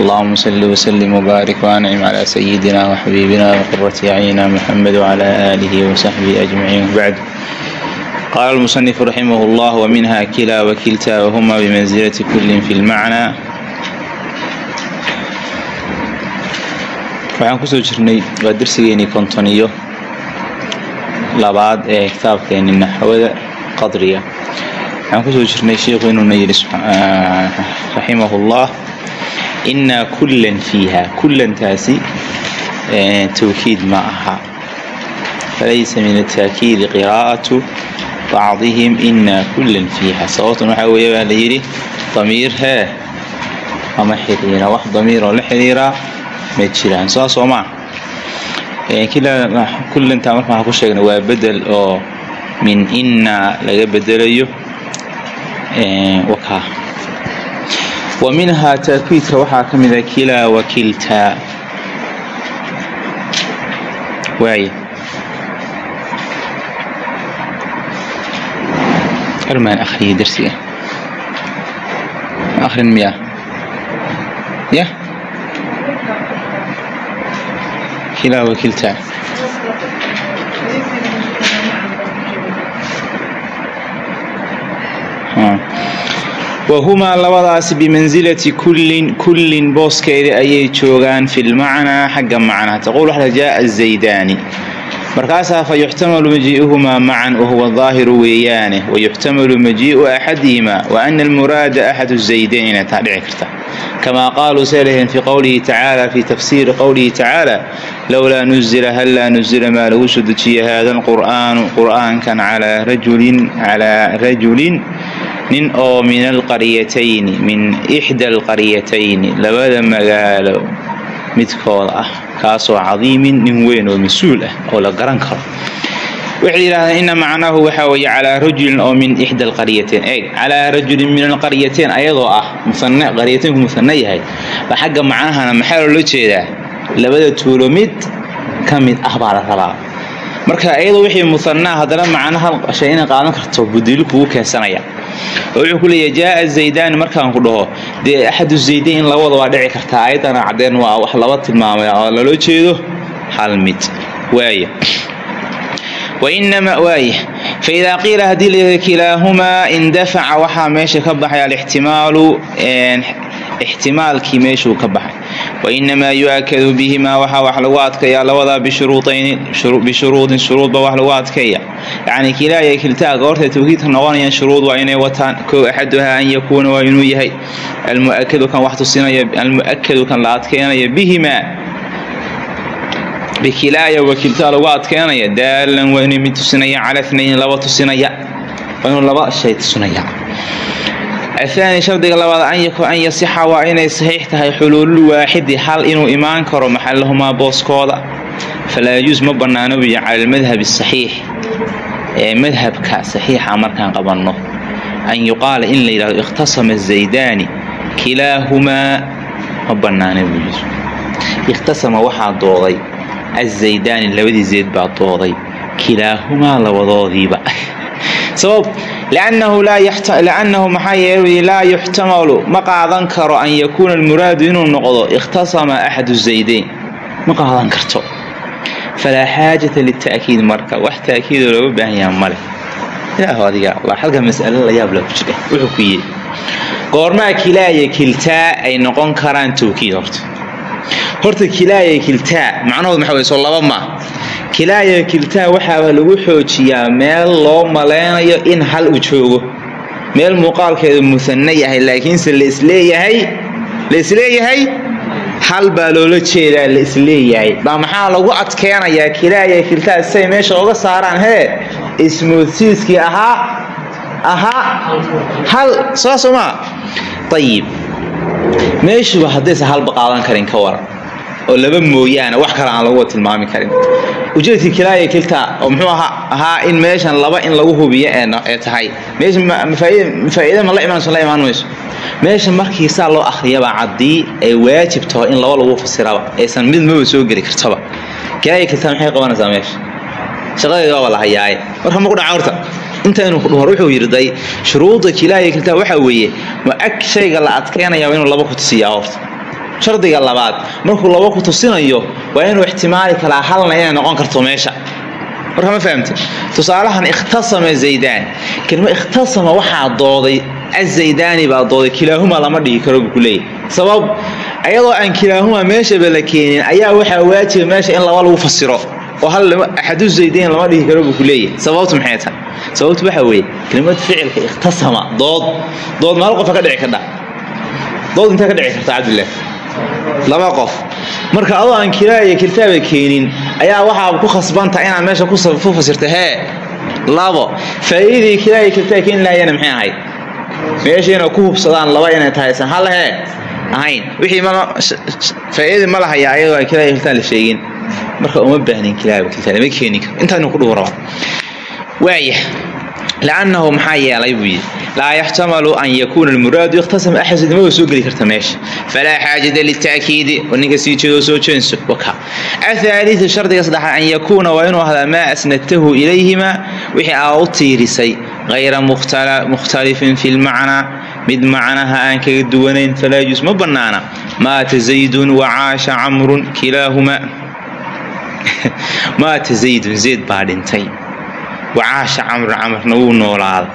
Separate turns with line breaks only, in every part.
اللهم صل وسلم وبارك وأنعم على سيدنا وحبيبنا وقرة أعيننا محمد وعلى آله وصحبه أجمعين بعد قال المصنف رحمه الله ومنها كلا وكلتا وهما بمنزلة كل في المعنى waxaan kusoo jirnay waa darsigeenii konton iyo labaad ee kitaabkeeni naxwada qadriga waxaan kusoo jirnay sheikhu inuuna yidhi raximah ullah inaa kullan fiiha kullantaasi tawkiid ma aha. Falaysa min ataakiidi qiraa'atu bacdihim inaa kullan fiiha sababtan waxaa weeye baa la yidhi damiir hee ama xiriira. Wax damiir oo la xiriiraa ma jiraan. Saas oo maa kullantaa marka waxaan ku sheegnay waa bedel oo min innaa laga bedelayo wakaa wa minhaa taakiidka waxaa ka mida kilaa wa kiltaa waay armaan akhriya darsiga akhrin miyaa yah kilaa wa kiltaa wahumaa labadaasi bimansilati kullin kullin booskeeda ayay joogaan fi lmacnaa xagga macnaha taquul waxda jaaa zaydaani markaasaa fa yuxtamalu majii'uhumaa macan wahuwa daahiru weeyaane wayuxtamalu majii'u axadihimaa wa ana almuraada axadu zaydayn inay taa dhici karta kamaa qaaluu say laheen fii qowlihi tacaala fii tafsiiri qowlihi tacaala lowlaa nuzila hallaa nuzila maa lagu soo haada alqur'aanu qur'aankan calaa rajulin calaa rajulin nin oo min alqaryatayni min ixda alqaryatayni labada magaalo midkooda ah kaasoo cadiimin nin weyn oo mas'uul ah oo la garan karo. Waxay yidhahdeen ina macnaahu waxaa weeye calaa rajulin oo min ixda alqaryatain eeg calaa rajulin min alqaryatain ayadoo ah musane qaryataynku musane yahay. Ba xagga macnahana maxaa loola jeedaa? Labada tuulo mid ka mid ah baa la rabaa. Marka iyadoo wixii musanaa haddana macnaha shay inay qaadan karto budiili kugu keensanaya wuxuu ku leeyahy jaaa zaydaani markaan ku dhaho. Dee axadu zaydayn in labada waa dhici kartaa ayadana caddeen waa wax laba tilmaamay oo loola jeedo hal mid. Waaya wainama waaya faidaa qiila haddii layihahdo kilaahumaa indafaca waxaa meesha ka baxay alixtimaalu ixtimaalkii meeshuu ka baxay wainamaa yu-akadu bihimaa waxaa wax lagu adkayaa labadaa bishuruudin shuruudba wax lagu adkeeya yacni kilaa iyo kiltaa goortay tawkiidka noqonayaan shuruud waa inay wataan kow axaduhaa an yakuuna waa inuu yahay almuakadu kan wax tusinaya almu'akadu kan la adkeynaya bihimaa bikilaaya wakiltaa lagu adkeynaya daalan waa inuu mid tusinaya cala tnayn laba tusinaya waa inuu laba shay tusinaya ahaani shardiga labaad an yasixa waa inay saxiix tahay xuluulul waaxidi hal inuu imaan karo maxalahumaa booskooda. Falaa yajuus ma bannaano biyo cala almadhab asaxiix ee madhabka saxiixa markaan qabanno. An yuqaala in la yidhahdo ikhtasama zaydaani kilaahumaa ma bannaana buu yiri ikhtasama waxaa dooday azaydaani labadii zeyd baa dooday kilaahumaa labadoodiiba sabab liannahu maxaa yeelay laa yuxtamalu ma qaadan karo an yakuuna almuraadu inuu noqdo ikhtasama axadu zaydayn. Ma qaadan karto. Falaa xaajata lita'kiid marka wax ta'kiidoo looga baahan yaha male ilaahu adiga halka mas'ale la yaab la ku jira wuxuu ku yidhi goormaa kilaaya kiltaa ay noqon karaan tawkiid horta horta kilaaya kiltaa macnahood maxaa wey soo laba maa kilaaya kiltaa waxaaba lagu xoojiyaa meel loo malaynayo in hal uu joogo. Meel muuqaalkeedu musanno yahay laakiinse laisleeyahay la is leeyahay hal baa loola jeedaa la is leeyahay baa maxaa lagu adkeenayaa kilaaya kiltaa say meesha oga saaraan hee ismoodsiiskii ahaa ahaa hal saasoo maa ayib meeshuba haddaysa halba qaadan karin ka waran oo laba mooyaane wax kale aan lagu tilmaami karin. Ujeedkii kilaaya kiltaa oo muxuu ahaa in meeshan laba in lagu hubiyo ee tahay. Meesha ma la imaanayso la imaan mayso. Meesha markii saa loo akhriyaba caddii ay waajib taho in laba lagu fasiraba aysan mid maba soo geli kartaba kilaaya kiltaa maxay qabanaysaa meesha? Shaqadeeda waaba la hayaaye. Ku dhaca horta intaynu ku dhumar wuxuu yidhi day shuruudda kilaaya kiltaa waxaa weeye ma ag shayga la adkeynaya inuu laba ku tusiyaa horta shardiga labaad markuu laba ku tusinayo waa inuu ixtimaali kalaa halna inay noqon karto meesha. Marka ma fahamte tusaalahan ikhtasama zaydaan. Kelima ikhtasama waxaa dooday azaydaani baa dooday kilaahuma lama dhigi karo buu ku leeyahy sabab ayadoo aan kilaahuma meeshaba la keenin ayaa waxaa waajiba meesha in laba lagu fasiro oo hal axadu zaydayn lama dhigi karo buu ku leeyahay. Sababtu maxay tahay sababtu waxaa weeye kelimad ficilka ikhtasama. Dood dood maal qofa ka dhici kardha dood intee ka dhici karta cabdillaah laba qof. Marka adoo aan kilaa iyo kiltaaba keenin ayaa waxaa ku khasbanta inaad meesha ku fasirta hee? Labo. Faa'iidadii kilaa iyo kiltaa keeni lahayana maxay ahayd? Meesha inay ku hubsadaan laba inay tahaysan hal hee? Ahayn. Wixii faa'iidadii ma lahayaa ayadoo aan kilaa iyo kiltaa la sheegin. Marka uma baahnin kilaaba kiltaa lama keeni karo. Intaa inuu ku dhugu rabaa waaya lannahu maxaa yeelay buu yidhi laa yaxtamalu an yakuuna almuraadu ikhtasama axad maba soo geli karta meesha falaa xaajata litaakiidi oo ninka sii jeedo soo jeenso waka athaaliu shardiga saddexaad an yakuuna waa inuu ahdaa maa asnadtahu ilayhima wixii aa u tiirisay hayra mukhtalifin fi lmacnaa mid macnaha aan kaga duwanayn falaa yajuus ma bannaana maata zaydun wacaasha camrun kilaahumaa maata zaydun zayd baa dhintay wacaasha camrun camarna wuu noolaaday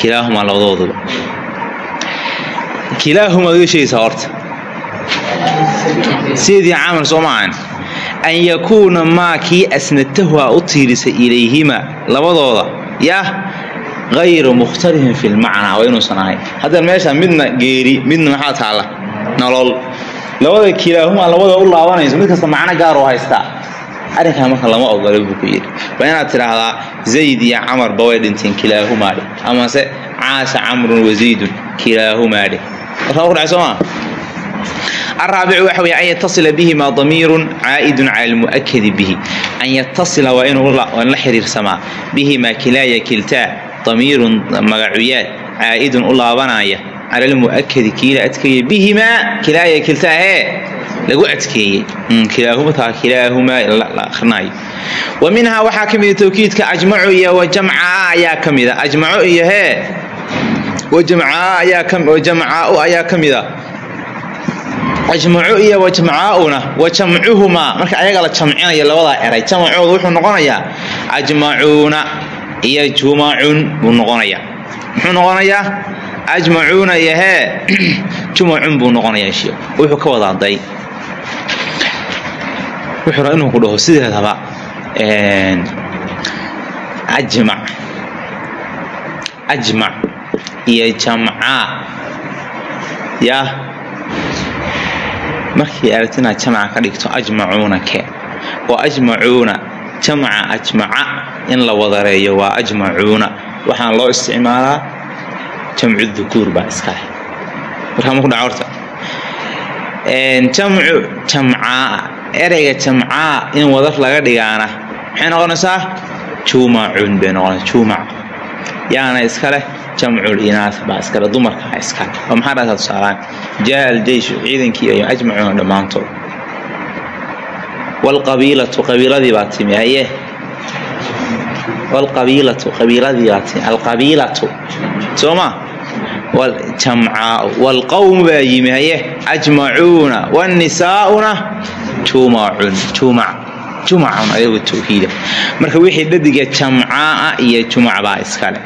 kilaahumaa labadooduba kilaahumaa ad sheegaysaa horta sidii camar soo maahan an yakuuna maa kii asnadtahu aa u tiirisay ilayhima labadooda yah hayru mukhtalifin fi lmacnaa waa inuusan ahayn haddana meesha midna geeri midna maxaa taalla nolol labada kilaahumaa labada u laabanayso mid kasta macno gaar haystaa arrinkaa marka lama ogola buu ku yidhi. Waa inaad tidhaahdaa zayd iyo camarba way dhinteen kilaahumaadhe amase caasha camrun wazaydun kilaahumaadhe markaa ku dhacay soo maa araabicu waxa weye an yatasila bihima damiirun caa'idun cala almu'akadi bihi. An yatasila waa inuu la xiriirsamaa. Bihimaa kilaaya kiltaa damiirun magacuyaad caa'idun u laabanaya cala almu'akadi kiila adkeeya bihimaa kilaaya kiltaa hee lagu adkeeyey kilaahumataa kilaahumaa la akrinaayo wa minhaa waxaa ka mida tawkiidka ajmacu iyo wajamcaa ayaa ka mida ajmaco iyo hee wajamcaa ayaa ka mida ajmacu iyo wajamcaauna wa jamcuhumaa marka ayaga la jamcinayo labadaa eray jamacooda wuxuu noqonayaa ajmacuuna iyo jumacun buu noqonayaa muxuu noqonayaa ajmacuuna iyo hee jumacun buu noqonayaa sheekh wuxuu ka wadaa day wuxuu raa inuu ku dhaho sideedaba ajmac. Ajmac iyo jamcaa yah markii aragti inaad jamca ka dhigto ajmacuuna kee oo ajmacuuna. Jamca ajmaca. In la wadareeyo waa ajmacuuna. Waxaan loo isticmaalaa jamcu dukuur baa iskaleh markaa maku dhaca horta. Jamcu jamcaa ereyga jamcaa in wadar laga dhigaana maxay noqonaysaa? Jumacun bay noqonaysa jumac. Yaana iskaleh jamcul inaas baa iskale dumarkaa iskale oo maxaa dhahtaa tusaalaan jaa aljeyshu ciidankii ay ajmacuuna dhammaantood. Waalqabiilatu qabiiladii baa timi haye. Waalqabiilatu qabiiladii baa timi. Alqabiilatu soo ma jamcaau waalqowmu baa yimi haye ajmacuuna wanisaa'una jumacun jumac jumacun ayagu tawkiida marka wixii dhadiga jamcaa iyo jumac baa iskale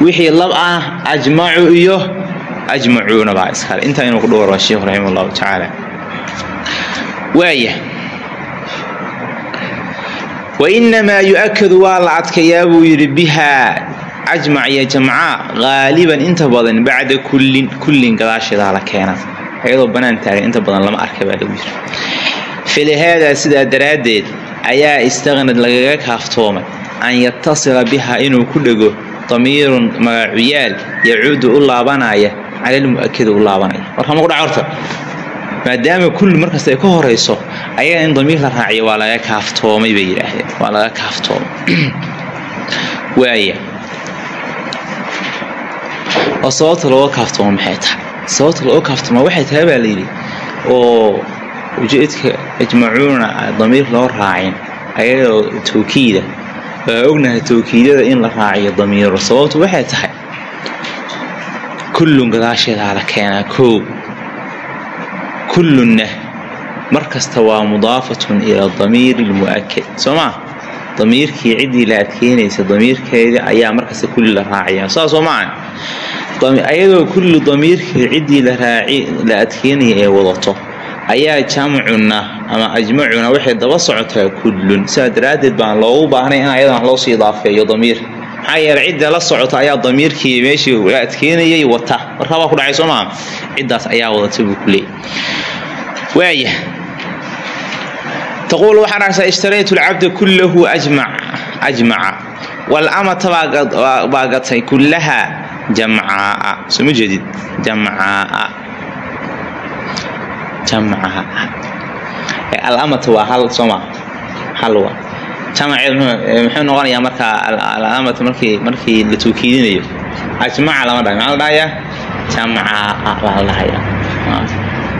wixii lab ah ajmacu iyo ajmacuuna baa iskale intaa inuu ku dhowrba sheikhu raximah allahu tacaala waaya wainamaa yu-akadu waa la adkayaa buu yidhi bihaa ajmac iyo jamcaa haaliban inta badan bacda kullin kullin gadaasheedaa la keena ayadoo bannaan taagan inta badan lama arka baa lagu yidhi. Filihaadaa sidaa daraaddeed ayaa istaqnad lagaga kaaftoomay an yatasila biha inuu ku dhego damiirun magacuyaal yacuudu u laabanaya cala lmu'akadi u laabanaya. Warkama ku dhaca horta? Maadaama kulli markasta ay ka horayso ayaga in damiir la raaciyo waa laga kaaftoomay bay yidhaahdeen. Waa laga kaaftoomay. Waaya oo sababta looga kaaftooma maxay tahay? Sababta looga kaaftooma waxay tahay baa layidhi oo ujeedka ajmacuuna damiir loo raacin ayadoo tawkiida waa ognahay tawkiidada in la raaciyo damiiro sababtu waxay tahay kullun gadaasheedaa la keenaa koow kullunna mar kasta waa mudaafatun ila damiiri lmu'akad soo maa damiirkii ciddii la adkeynaysa damiirkeeda ayaa markasta kulli la raacaya saas soo maa ayadoo kulli damiirkii ciddii la adkeynaya ee wadato. Ayaa jamcuna ama ajmacuna waxay daba socotaa kullun. Sidaa daraaddeed baan loogu baahnay in ayadan loo sii idaafeeyo damiir. Maxaa yeeley cidda la socota ayaa damiirkii meeshii la adkeynayay wata. Markaa waa ku dhacay soo maa ciddaas ayaa wadata buu ku leeyay. Waaya taquul waxaa dhahaysaa ishtaraytu lcabda kullahu ajmaca. Walamata baa gatay kullaha jamcaaa soo ma jeedid jamcaaa jamcaha alamata waa hal sooma hal waa jamaceed muxuu noqonayaa markaa alamata markii markii la tawkiidinayo ajmaca lama dhahay. Maxaa la dhahayaa? Jamcaa baa la dhahaya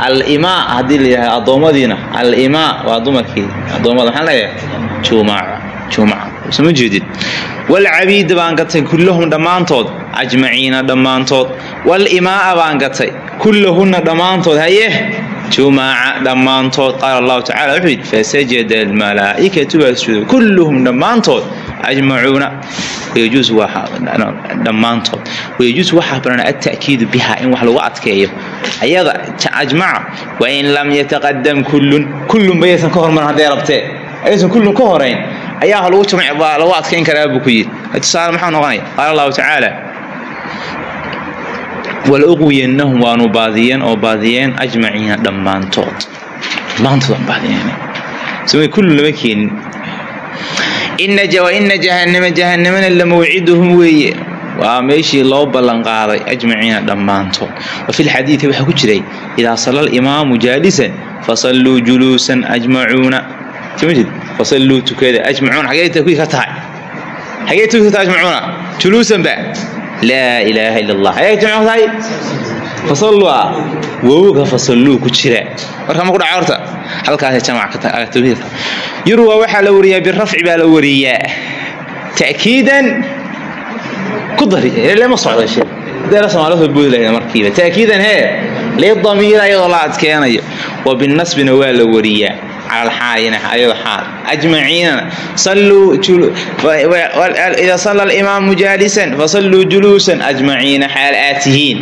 alimaa haddii la yidhahdo addoommadiina. Alimaa waa dumarkii addoommada. Maxaa la dhahayaa? Jumaca jumaca soo ma jeedid walcabiida baan gatay kullahum dhammaantood ajmaciina dhammaantood walimaaa baan gatay kullahunna dhammaantood haye jumaaca dhammaantood qaala allahu tacala wuxuu yidhi fasajada almalaa'ikatu baa sujuuday kulluhum dhammaantood ajmacuuna dhammaantood wayajuus waxaa banaan alta'kiidu biha in wax lagu adkeeyo. Ayada ajmaca wa in lam yataqadam kullun kullun bayaysan ka hormarin hadday rabtee. Ayaysan kullun ka horayn ayaa wax lagu jamc baa lagu adkayn karaa buu ku yidhi. Tusaale maxaa noqonaya qaala allahu tacaala walaqwiyannahum waanu baadiyeen oo baadiyeen ajmaciina dhammaantood. Dhammaantood aan baadiyeen. Soma kullu lama keenin. Waina jahannama jahannamana la mawciduhum weeye. Waa meeshii loo ballan qaaday ajmaciina dhammaantood. Wa fi lxadiidi waxaa ku jiray idaa salla alimaamu jaalisan fasalluu juluusan ajmacuuna fasalluu tukada ajmacuuna xagee takuyi ka tahay xagee tuki ka tahay ajmacuuna juluusan ba laa ilaaha ila allah ayaa jamcu tahay fasalluu ah wowga fasalluu ku jira marka ma ku dhaca horta halkaas jamc tawhiid yurwa waxaa la wariyaa birafci baa la wariyaa ta'kiidan ku dari lama socda shee deera soomaalida boodi lahayna markiiba ta'kiidan hee lidamiira iyadoo la adkeenayo wa binasbina waa la wariyaa cala alxaalina ayado xaal ajmaciinana ida salla alimaamu jaalisan fasalluu juluusan ajmaciina xaal aad tihiin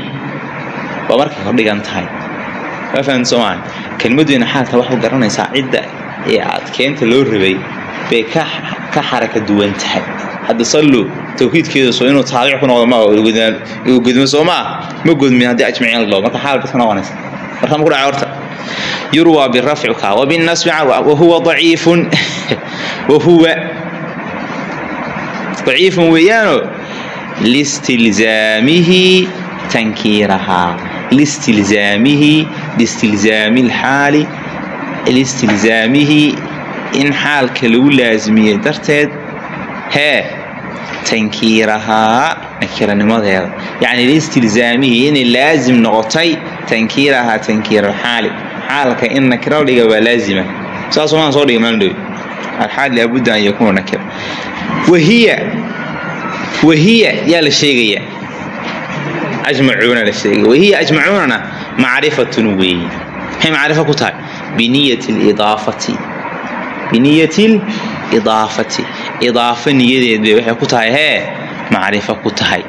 waa markay kordhigan tahay waa fahamta soomaali kelmaduina xaalka waxu garanaysaa cidda ee adkeenta loo rabay bay ka xaraka duwan tahay hadda salluu tawkiidkeeda soo inuu taabic ku noqdo ma gudmo soo maa ma gudmin haddii ajmaciin la dhaho marka xaal bas ka noqonaysa marka ma ku dhaca horta yurwى birafcka wbinasbi wahuwa aciifun wahuwa daciifun weeyaano listilzaamihi tankiirahaa listilzaamihi listilzaami lxaali listilzaamihi in xaalka lagu laasimiye darteed hee tankiirahaa nakiranimadeeda yacni listilzaamihi inay laasim noqotay tankiirahaa tankiiralxaali xaalka in nakira la dhiga waa laazima. Saasoo maan soo dhiga maaldhow alxaal laabudda an yakuuna nakira wahiya wahiya yaa la sheegayaa ajmacuuna la sheegaya. Wahiya ajmacuunana macrifatun weeye maxay macrifo ku tahay? Biniyati lidaafati biniyati lidaafati idaafo niyadeed bay waxay ku tahay hee macrifo ku tahay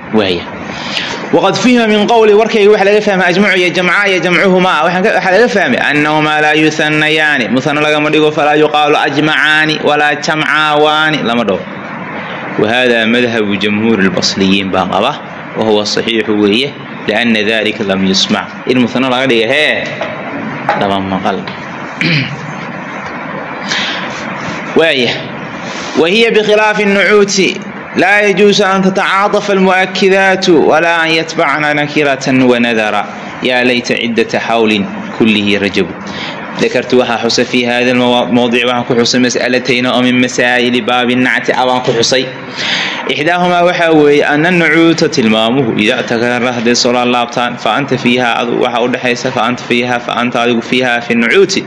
waqad fihima min qowli warkayga waxa laga fahmay ajmacu iyo jamca iyo jamcuhumaa waxaa laga fahmay annahumaa laa yuhanayaani muhana lagama dhigo falaa yuqaalu ajmacaani walaa jamcaawaani. Lama dhaho wahada madhabu jamhuuri lbasliyiin baa qaba wahuwa saxiixu weeye liana dalika lam yusmac. In muhano laga dhiga hee lama maqal. Waaya wahiya bikhilaafi nucuuti laa yajuusu an tatacaadafa almu'akidaatu walaa an yatbacna nakiratan wanadara yaa layta ciddata xawlin kullihi rajabu dakartu waxaa xusa fii hada mowdic waxaan ku xusay mas'alatayna oo min masaa'ili baabi nacti abaan ku xusay ixdaahumaa waxaa weeye ana nucuuta tilmaamuhu idaa takarara hadday soo laalaabtaan fa anta fiiha adu waxaa udhexaysa fa anta fiiha fa anta adigu fiiha fi nucuuti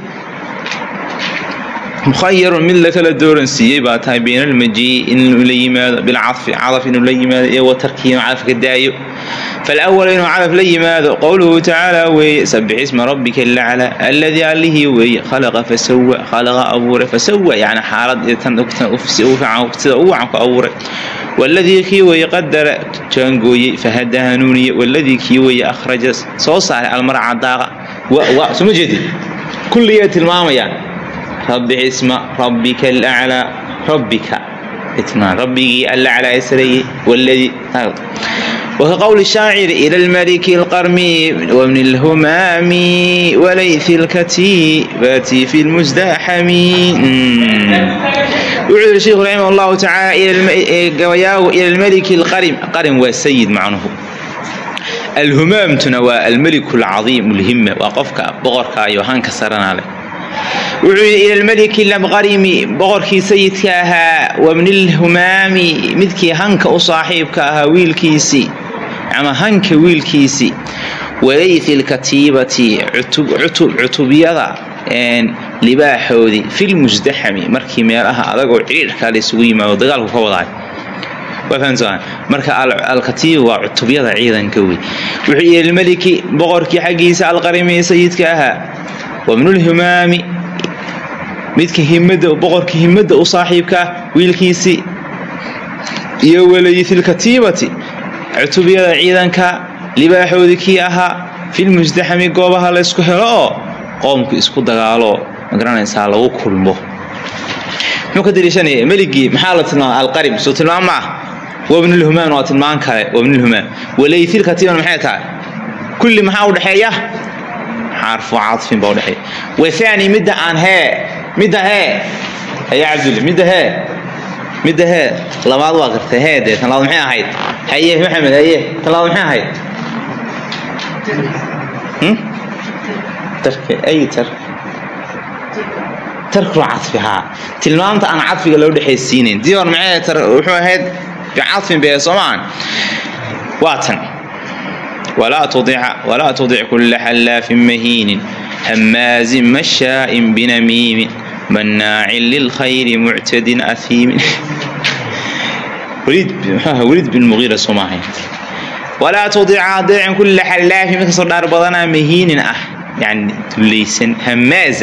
mukhayarun mid lakala dooransiiyey baa tahay bayna almajii'i inuu la yimaado bilcadfi cadaf inuu la yimaado iyo watarkii inuu cadafka daayo falawal inuu cadaf la yimaado qowluhu tacaala weeye sabix isma rabbika lacla alladii allihii weeye khalaqa fasawa khalaqa abuuray fasawa yani xaalad sida ugu wacan ku abuuray waladii kii weeye qadara jaangooyey fahada hanuuniye waladii kii weeye akhraja soo saaray almarca daaqa soma jeedid kulligay tilmaamayaan rabbix isma rabbika alaclaa rabbika rabbigii alaclaa ee sareeyey waladii وكقول الشاعر إلى الملك القرمي ومن الهمام وليث الكتيبات في المزدحم وعد الشيخ رحمه الله تعالى إلى الملك القرم قرم والسيد معنه الهمام تنوى الملك العظيم الهمة وقفك بغرك أيوهان كسرنا له wuxuu yidhi ila almeliki labqarimi boqorkii sayidka ahaa wabni lhumaami midkii hanka u saaxiibka ahaa wiilkiisii ama hanka wiilkiisii walaythi lkatiibati cutubyada libaaxoodii filmusdaxami markii meelaha adag oo laysugu yimaado dagaalku ka wadaay. Marka alkatiiba waa cutubyada ciidanka wey. Wuxuu yidhi almeliki boqorkii xaggiisa alqarimi sayidka ahaa wabnulhumaami midka himada boqorka himada u saaxiibkaa wiilkiisii iyo walayithilkatiibati cutubyada ciidanka libaaxoodii kii ahaa filmusdaxami goobaha laysku helo oo qoomku isku dagaalo ma garanaysaa lagu kulmo. Meligii maxaa la tilmaama alqarib soo tilmaam ma ah wabnulhumaan waa tilmaan kale wabnulhumaan walayithilkatiibana maxay tahay? Kulli maxaa udhexeeya xarfu cadfin baa udhexeeya wathani midda aan hee midda hee haya cabdulle midda hee midda hee labaad waa gartay hee dee tan labaad maxay ahayd? Haye maxamed haye tan labaad maxay ahayd? Tarka ay tar. Tarkul cadfi haa. Tilmaamta aan cadfiga loo dhexaysiinayn dii hor maxay tar wuxuu ahayd bicadfin bee soomaan? Waa tan. Walaa tudica walaa tudic kulla xallaafin mahiinin. Hamaazin mashaa'in binamiimin manaacin lilkhayri muctadin ahiimin weliid bin muqiira soo maahay walaa tudica adeecin kulla xallaafin mid kastoo dhaar badanaa mahiinin ah yani dullaysan hamaaz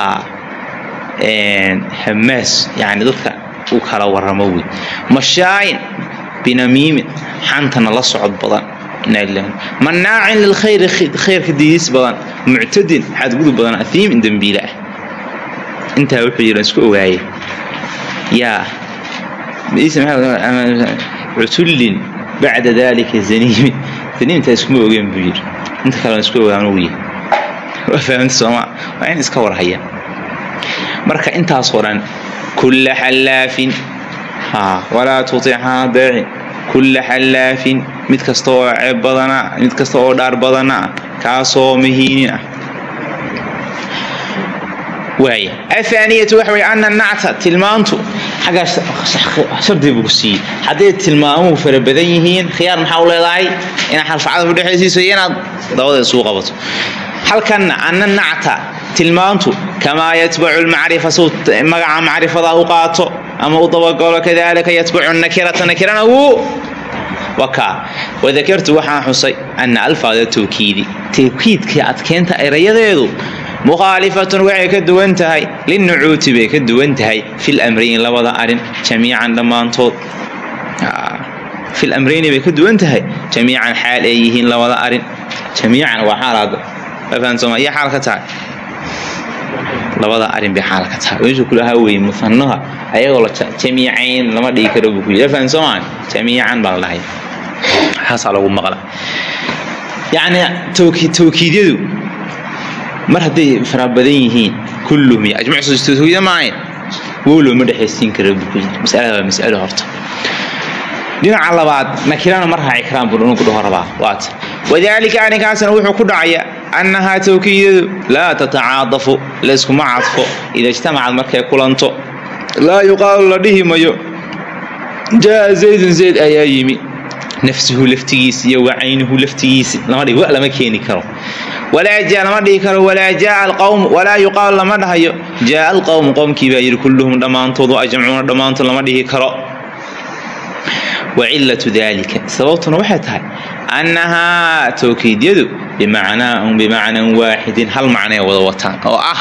ah hamaas yani dadka uu kala waramo wey mashaayin binamiimin xantana la socod badan manaacin lilkhayri khayrka diidis badan muctadin xadgudub badan ahiimin dembiile ah intaa wuxuu yidhi isku ogaaye yaa. Cutullin bacda dalika zaniimin zaniimtaa iskuma ogeen buu yidhi. Inta kalena isku ogaan uu yahay waa fahamta sooma waa in iska warhaya. Marka intaasoo dhan kulla xallaafin. Walaa tutichaa deecin kulla xallaafin. Mid kasta oo ceeb badana. Mid kasta oo dhaar badana. Kaasoo mahiinin ah waaya athaaniyatu waxa weye ana nacta tilmaantu. Xaggaa shardi buu siiyey. Hadday tilmaamuhu fara badan yihiin khiyaar maxaa u leedahay? Inaad xarfacada udhexaysiiso iyo inaad dabadeed isugu qabato. Halkanna ana nacta tilmaantu kamaa yatbacu lmacrifa suu magaca macrifada u qaato ama u dabagalo kadalika yatbacu nakirata nakirana wuu wakaa. Wadakartu waxaan xusay ana alfaada tawkiidi. Tawkiidka adkeynta erayadeedu mukhaalifatun waxay ka duwan tahay linucuuti bay ka duwan tahay fil amrayn labada arrin jamiican dhammaantood fil amrayni bay ka duwan tahay jamiican xaal ay yihiin labada arrin jamiican waa xaalaada fahamsoma iyo xaal ka tahay labada arrin bay xaal ka tahay meeshuu kulahaa weye musanaha ayagoo la jamiicayn lama dhigi karo buu ku yidhi fahamsomaan jamiican baa la dhahay waxaasaa lagu maqla yacni tawkiidyadu mar hadday fara badan yihiin kulluhum iyo ajmac maahayn wow looma dhexaysiin kara buu ku yidhi. Masalada waa mas'alo horta. Dhinaca labaad nakirana mar raaci karaan buu inuu ku dhaho rabaa. Waata wadaalika arrinkaasna wuxuu ku dhacaya annahaa tawkiidyadu laa tatacaadafu layskuma cadfo. Ida ijtamacad markay kulanto laa yuqaalu la dhihi mayo. Jaa zaydun zayd ayaa yimi. Nafsuhu laftigiisi iyo wa caynuhu laftigiisi lama dhig wa lama keeni karo walaa lama dhihi karo walaa jaaa alqawmu walaa yuqaalu lama dhahayo. Jaaa alqawmu qowmkii baa yidhi kulluhum dhammaantood ajmacuuna dhammaantood lama dhihi karo. Wa cilatu dalika sababtuna waxay tahay annahaa tawkiidyadu bimacnaa bimacnan waaxidin hal macnay wada wataan oo ah.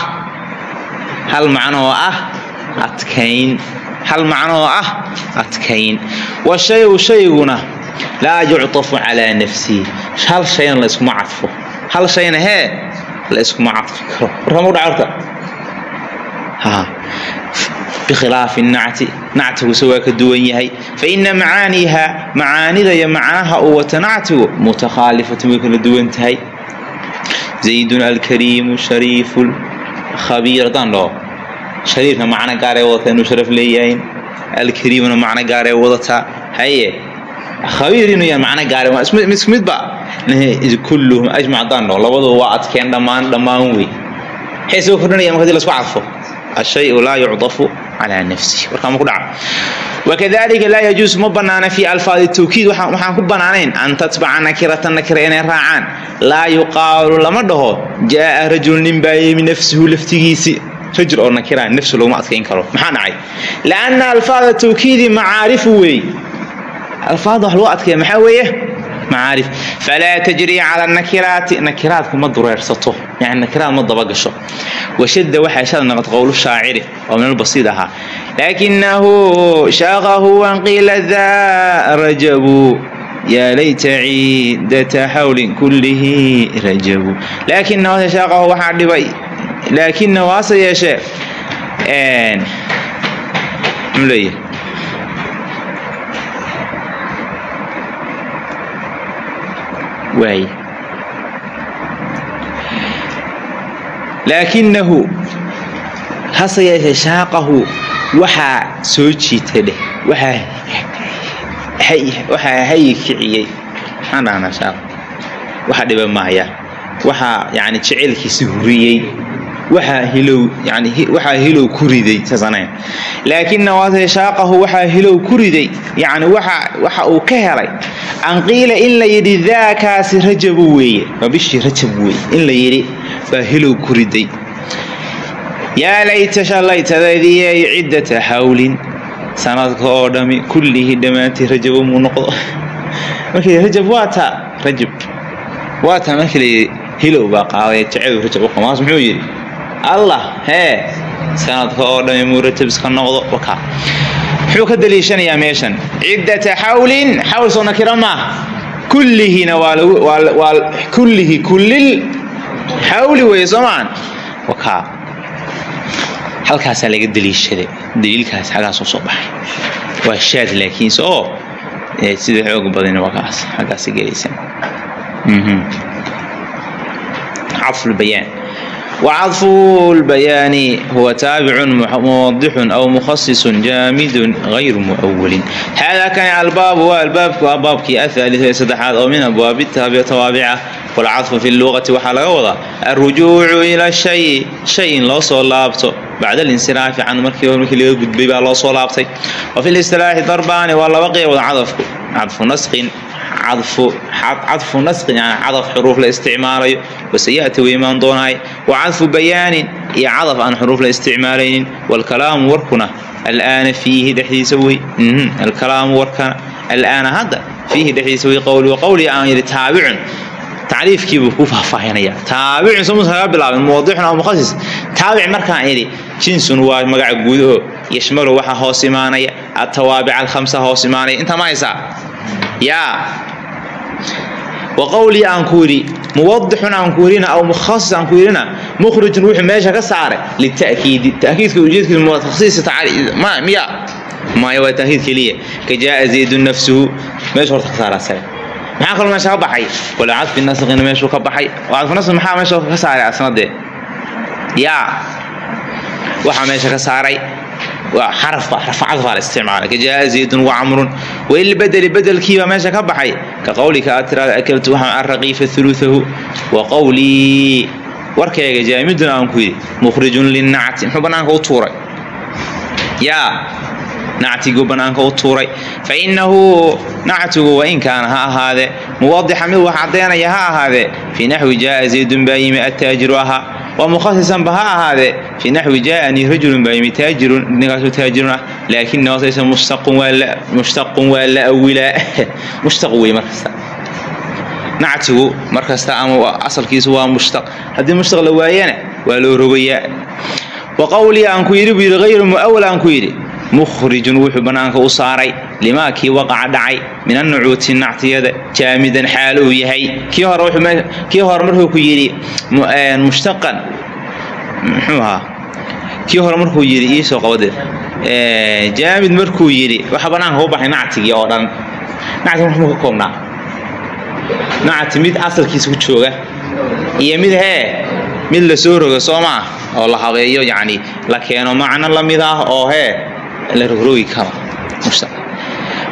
Hal macno oo ah adkayn. Hal macno oo ah adkayn. Wa shayu shayguna laa yuctafu calaa nafsihi. Hal shayna la cadfo hal shayna hee la iskuma cadfi karo. Warkama dhacorta bikhilaafi nacti nactiguse waa ka duwan yahay. Fa ina macaaniiha macaanida iyo macnaha uu wata nactigu mutakhaalifatun way kala duwan tahay. Zaydun alkariimu shariifu khabiir haddaan dhaho. Shariifna macno gaaree wadataa inuu sharaf leeyahayn alkariimna macno gaaree wadataa. Haye khabiir inuu yahay macno gaare waa isku midba kulluhum ajmac haddaan dhaho waa adkeen dhammaan dhammaan wey maxay soo kordhinaya marka haddii lasku cadfo ashayu laa yucdafu calaa nafsihi warkaa ma ku dhaca wakadalika laa yajuusu ma banaana fii alfaadi tawkiid waxaan ku banaanayn an tatbaca nakiratan nakira inay raacaan laa yuqaalu lama dhaho jaaa rajul nin baa yimi nafsuhu laftigiisi rajul oo nakira nafsu laguma adkayn karo maxaa dhacay lianna alfaada tawkiidi macaarifu weey alfaada wax lagu adkeeya maxaa weeye macaarif falaa tajrii cala nakiraati nakiraadku ma dureersato yani nakiraad ma dabagasho washada waxaa shada noqota qowlu shaaciri oo min albasiid ahaa laakinahu shaaqahu wanqiila daa rajabu yaa layta ciidata xawlin kullihi rajabu laakinahu shaaqahu waxaa dhibay laakinahu hase yeeshee leeyahay waay laakinahu hase yeeshee shaaqahu waxaa soo jiita dheh waxaa hayi kiciyey. Maxaan dhahnaa shaaq waxa dhiba maaya. Waxaa yani jeceylkiisi huriyey waxaa hilow yani waxaa hilow ku riday saasanayn. Laakinahu hase shaaqahu waxaa hilow ku riday yani waxa waxa uu ka helay. An qiila in la yidhi daakaasi rajabu weeye. Waa bishii rajab weeye in la yidhi baa hilow ku riday. Yaa layta shallaytadadiiyey ciddata xawlin sanadka oo dhami kullihii dhammaantii rajabo muu noqdo. Markii rajab waa taa rajab. Waa taa markii layidhi hilow baa qaaday jeceedu rajab u qamaas muxuu yidhi allah hee sanadka oo dhami iska noqdo muxuu ka daliishanayaa meeshan? Ciddata xawlin xawl soo nakira maaha kullihina waa kullihi kullil xawli weeye soo wakaa halkaasaa laga daliishaday daliilkaas xaggaasoo soo baxay. Waa shaad laakiinse oo sida xoog badan waa kaas xaggaasa gelaysa cadfulbayaan وعطف البيان هو تابع موضح أو مخصص جامد غير مؤول هذا كان الباب والباب وبابك الثالث سدحات أو من أبواب التابع توابعة والعطف في اللغة وحال وضع الرجوع إلى الشيء شيء لا صلابته بعد الانصراف عن مركي ومركي اللي قد بيبقى لا صلابته وفي الاستلاح ضربان ولا بقي وعطف عطف نسق cadfu cadfu nasqin yani cadaf xuruuf la isticmaalayo waseyaati way imaan doonaay wa cadfu bayaanin iyo cadaf aan xuruuf la isticmaalaynin. Waalkalaamu warkuna alaana fiihi dhexdiisa wey. Alkalaamu warkana alaana hadda fiihi dhexdiisa wey. Qowli qowli aan yidhi taabicun tacriifkiibuu ku faahfaahinaya. Taabicun samuusa kaga bilaabin muwadixun aw mukhasis taabic markaan idhi jinsun waa magaca guud oo yashmalu waxaa hoos imaanaya atawaabic alkhamsa hoos imaanaya. Intaa ma haysaa yaa wa qowlii aan ku yidhi muwadixun aan aw mukhasis aan ku mukhrijun wuxuu meesha ka saaray lita'kiidi ta'kiidka ujeedkiisa takhsiisi miya. Maya waa ta'kiid keliya. Ka jaa'a zaydun nafsuhu meesha horta ka sare maxaa kaloo meesha ka baxay? Wala cadfi nasqina meeshuu ka baxay. Cadfi nasq maxaa meesha ka saaray asnadee yaa waxaa meesha ka saaray waa xarafba xarfa cadfaa la isticmaalay ka jaa'a zaydun wa camrun wailbedeli bedelkiibaa meesha ka baxay. Ka qowlika aad akaltu waxaan arraqiifa uluahu wa qowlii warkayga aan ku yidhi mukhrijun linnacti muxuu bannaanka u tuuray? Yaa nactiguu bannaanka u tuuray. Fa nactigu wain ha ahaadee. Muwadixa mid wax caddaynaya ha ahaadee. Fii naxwi jaaa zaydun baa yimi attaajiru ahaa waa mukhasisanba ha ahaadee fii naxwi jaa'anii rajulun baa yimi taajirun ninkaasuu taajirun ah laakina hoosaysa mushtaqun waa la awilaa mushtaq wey markasta. Nactigu markasta ama asalkiisu waa mushtaq haddii mushtaq la waayana waa loo rogayaa. Wa qowlii aan ku yidhi buu yidhi hayru mu'awal aan ku yidhi mukhrijun wuxuu bannaanka u saaray. Limaa kii waqaca dhacay min annucuuti nactiyada jaamidan xaal uu yahay. Kii hore markuu ku yidhi mushtaqan muxuu ahaa? Kii hore markuu yidhi iisoo qabade jaamid markuu yidhi waxa bannaanka u baxay nactigii oo dhan. Nactig muxuu ka koobnaa. Nacti mid asalkiisa ku jooga iyo mid hee mid la soo roga soo maa oo la habeeyo yacni la keeno macno la mid ah oo hee la rogrogi karo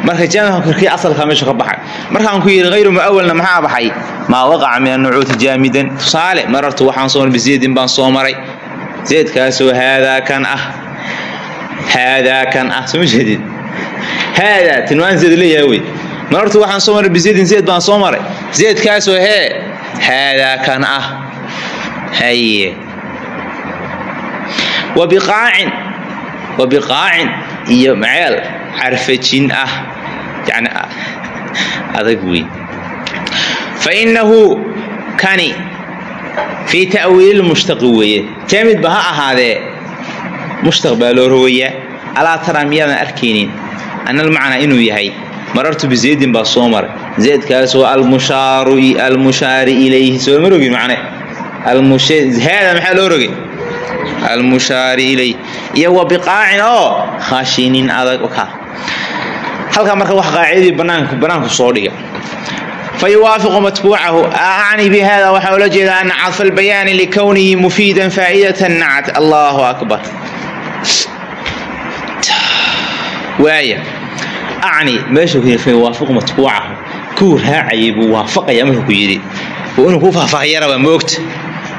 marka jaamidka korkii asalkaa meesha ka baxay. Markaan ku yidhi hayru mu'awalna maxaa baxay? Maa waqaca min annucuuti jaamidan. Tusaale marartu waxaan soo maray bizaydin baan soo maray. Zaydkaasoo haadaa kan ah. Haadaa kan ah. Soo jeedid haadaa tilmaan zayd leeyahay wey. Marartu waxaan soo maray bizaydin zayd baan soo maray. Zaydkaasoo hee haadaa kan ah. Haye. Wabiqaacin wabiqaacin iyo maceel carfajin ah yani adag wey fa innahu kani fii ta'wiili mushtaqi weeye. Jaamidba ha ahaadee mushtaq baa loo rogayaa alaa taraa miyaadan arkaynin ana almacnaa inuu yahay. Marartu bizaydin baa soo maray. Zaydkaas waa almushaari ilayhi soo ma rogin macne? Haada maxaa loo rogay almushaari ilayh iyo wa biqaacin oo khashinin adag ka. Halkaa marka wax qaacidadii bannaanku soo dhiga. Fayuwaafiqu matbuucahu acni bi hada waxaa ula jeedaa ana cadfa albayaani likownihi mufiidan faa'idatan nacat allahu akbar. Waaya acni meesha ku fayuwaafiqu matbuucahu. Kuu raacayay buu waafaqaya markuu ku yidhi inuu kuu faahfaahiyara waa moogta.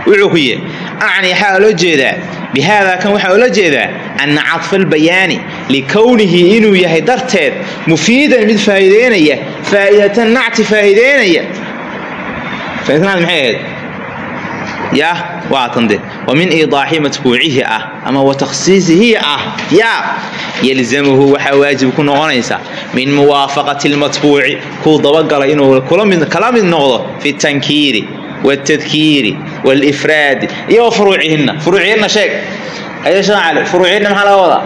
Wuxuu ku yidhi acni waxaa loo jeedaa bihaada kan waxaa ula jeedaa anna cadfa albayaani likownihi inuu yahay darteed mufiidan mid faa'iideynaya faa'idatan nacti faa'iideynaya. Maxay ahayd? Waa tande wa min iidaaxi matbuucihi ah ama wa takhsiisihi ah. Yaa yalzamuhu waxaa waajib ku noqonaysa. Min muwaafaqati lmatbuuci kuu dabagalay inuu kala mid noqdo fi tankiiri wاtadkiiri wاlifraadi iyo wa furuucihinna furuucihinna sheeg ayshacale furuucihinna maxaa laga wadaa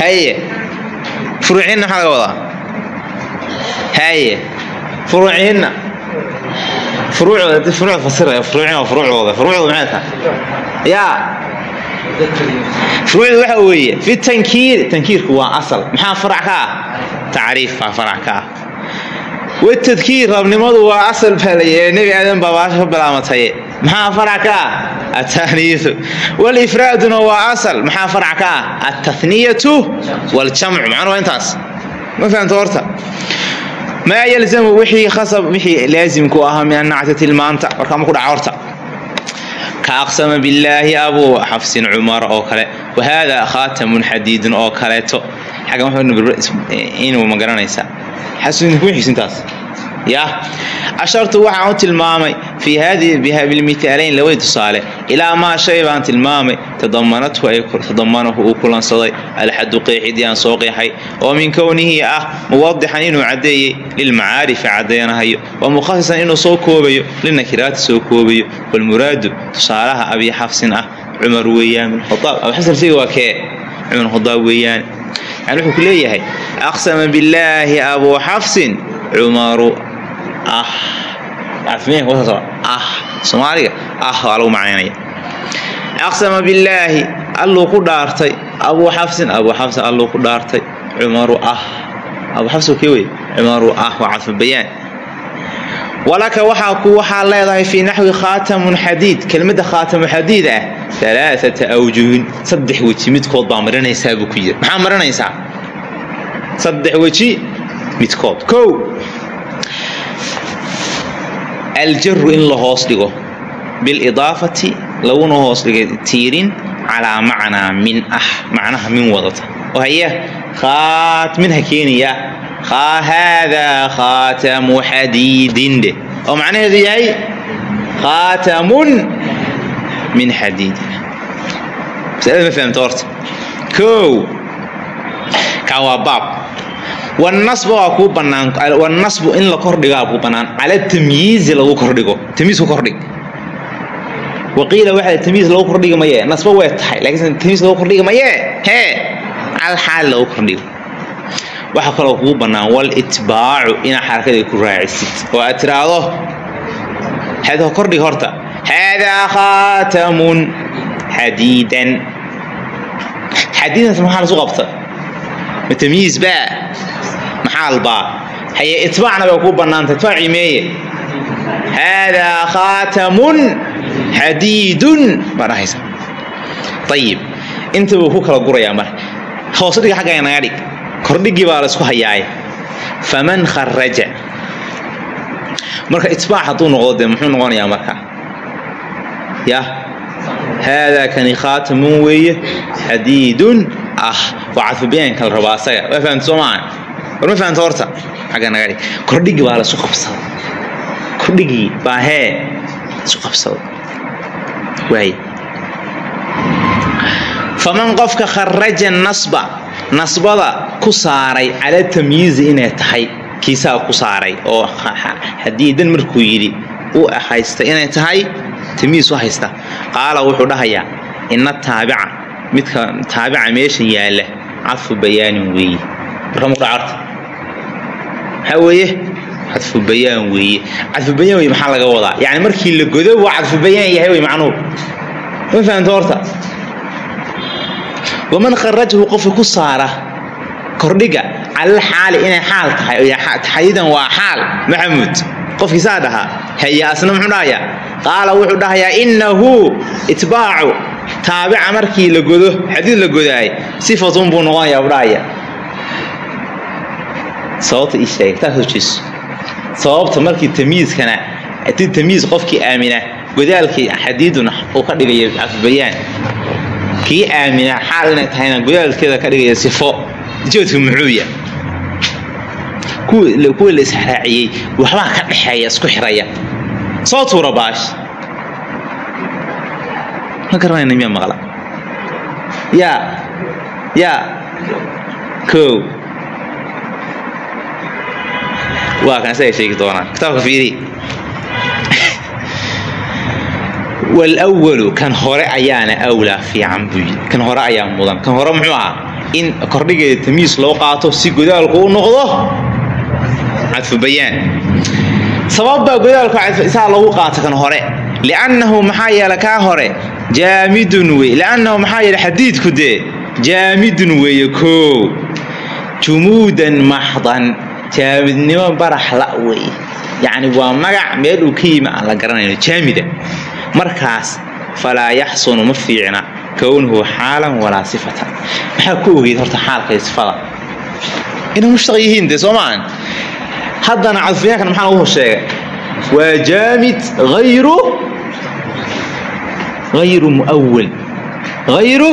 haye furuucihinna maxaa laga wadaa haye furuucihinna furuucooda furuuc fasiraya furuucina furuucdooda furuucdooda maxay tahay yaa furuucda waxa weeye fi tankiiri tankiirku waa asal maxaa farac ka ah tacriif baa farac ka ah watadkiir rabnimadu waa asal baa la nebi aadan baa baasha maxaa farac ka ah? Ataaniisu walifraaduna waa asal. Maxaa farac ka ah? Altaniyatu waljamcu macnuu intaas. Ma fahamta horta? Maa yalzamu wixii khasab wixii laazimku ahaa min annacti tilmaanta markaa ma ku dhaca horta. Ka aqsama billaahi abuu xafsin cumar oo kale. Wahaada khaatamun xadiidun oo kaleeto. Xaggan inuu ma garanaysaa ashartu waxaan u tilmaamay fii hadihi bilmithaalayn labadii tusaale ilaa maa shay baan tilmaamay tadamanathu ay tadamanahu uu kulansaday alxadu qeexidii aan soo qeexay oo min kownihi ah muwadixan inuu caddeeyey lilmacaarifi caddeynahayo wa mukhasisan inuu soo koobayo linakiraati soo koobayo walmuraadu tusaalaha abii xafsin ah cumar weeyaan bin khadaab abu xasan siga waa kee cumar khadaab weeyaan yani wuxuu ku leeyahay aqsama billaahi abuu xafsin cumaru ah ah soomaaliga? Ah waa lagu macnaynaya aqsama billaahi alluu ku dhaartay. Abuu xafsin abuu xafsin alluu ku dhaartay. Cumaru ah. Abuu xafsin kee wey cumaru ah waa cadfu bayaan walaka waxaa ku waxaa leedahay fii naxwi khaatamun xadiid. Kelmadda khaatamu xadiid ah alaaata awjuhin saddex weji midkood baa marinaysaa buu ku yiri. Maxaa marinaysaa saddex weji midkood. Kow. Aljaru in la hoos dhigo. Bilidaafati laguna hoos dhigay tiirin calaa macnaa min ah macnaha min wadata. Oo haye. Khaatmin ha keenaya haadaa khaatamu xadiidin dheh oo macnaheedu yahay khaatamun min xadiidin masalada ma fahamta horta. Kow kaa waa baab. Wanasba waa kuu bannaan wanasbu in la kordhigaa kuu bannaan. Cala tamyiizi lagu kordhigo. Tamyiis ku kordhig waqiila waxaa tamyiis lagu kordhigi maye nasba way tahay laakiin tamyiis lagu kordhigi maye hee cal xaal lagu kordhigo waxaa kaloo kugu bannaan wal itbaacu xarakada ku raacisid oo aad tiraahdo hada kordhig horta. Haadaa khaatamun xadiidan xadiidan maxaa lasu qabta ma tamyiis baa maxaal baa haye itbaacna bay kuu bannaanta itbaacii meeye haadaa khaatamun xadiidun baa dhahaysa ayib inta ku kala gurayaa marka. Hoose dhiga xagga naga dhig kordhigii baa laysku hayaay. Faman kharaja. Marka itbaac hadduu noqdo dee muxuu noqonayaa marka? Yah haadaa kani khaatamun weeye xadiidun ah. Waa cadfubayaanka la rabaa asaga. Waa fahamta soo war ma fahamta horta? Xagga naga dhig kordhigii baa laysu qabsada kordhigii baa hee isu qabsada waay faman qofka kharaja nasba nasbada ku saaray cala tamyiizi inay tahay kiisaa ku saaray oo xadiidan markuu yidhi u haysta inay tahay tamyiis u haysta qaala wuxuu dhahayaa ina taabica midka taabica meesha yaalla cadfu bayaanin weeye markamudhacarta maxaa weeye cadfu bayaan weeye cadfu bayaan wey maxaa laga wadaa? Yani markii la godo waa cadfu bayaan yahay wey macnuhu. Ma fahamta horta waman kharajahu qofka ku saara kordhiga calal inay xaal tahay taxadiidan waa xaal maxamuud. Qofkii saa dhahaa haya asna muxuu dhahayaa? Qaala wuxuu dhahayaa innahu itbaacu taabica markii la godo xadiid la godaay sifatun buu noqonayaa buu dhahaya sababta ii sheeg taas hojiiso sababta markii tamyiiskana haddii tamyiis qofkii aamina godaalkii xadiiduna uu ka dhigaya cafubayaan kii aamina xaal inay tahayna godaalkeeda ka dhigaya sifo joodku muxuu yahay? Kuwa la israaciyey waxbaa ka dhexeeya isku xiraya. Soo tuura baash. Ma garanayna miyaa maqla? Yaa yaa kow. Waa kan isaga sheegi doonaa kitaabka fiiri wlwalu kan hore ayaana awlaa fiican buu yidhi kan hore ayaa mudan kan hore muxuu ahaa in kordhigeeda tamyiis loo qaato si godaalku u noqdo cadfu bayaan sababbaa godaalku isaa lagu qaato kan hore liannahu maxaa yeele kaa hore jaamidun wey liannahu maxaa yeele xadiidku dee jaamidun weeye koo jumuudan maxdan jaamidnimo barax la weeye yacni waa magac meel uu ka yimi aan la garanayno jaamida markaas falaa yaxsunu ma fiicna kownuhu xaalan walaa sifatan maxaa ku ogeyd horta xaalka sifada? Inay mushtaq yihiin dee soo maahan haddana cadfiyaankan maxaa lagu horsheegay? Waa jaamid ayru hayru muawal hayru